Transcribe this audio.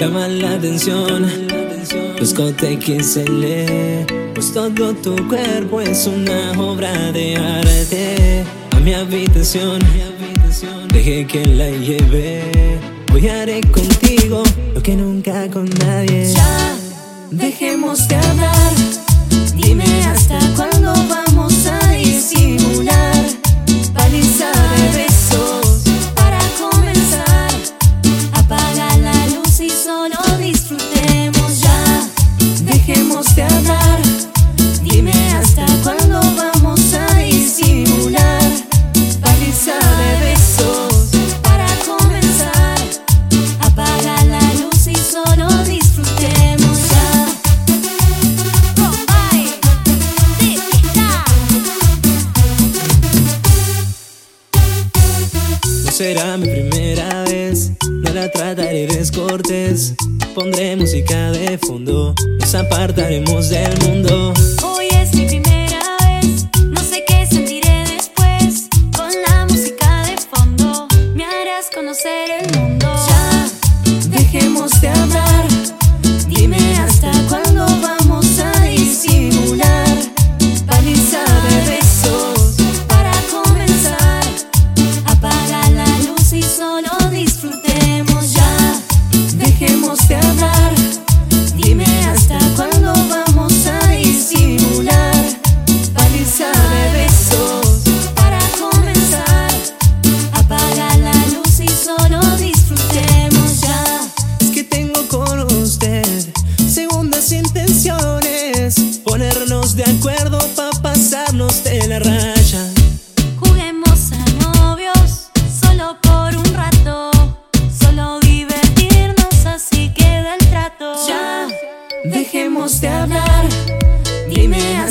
llama la atención. Buscote XL, pues todo tu cuerpo es una obra de arte. A mi habitación, dejé que la lleve. Hoy haré contigo lo que nunca con nadie. Ya, dejemos de hablar. Dime hasta cuándo vamos será mi primera vez, no la trataré descortés. Pondré música de fondo, nos apartaremos del mundo. Ponernos de acuerdo para pasarnos de la raya. Juguemos a novios solo por un rato. Solo divertirnos, así queda el trato. Ya, dejemos de hablar. Dime hasta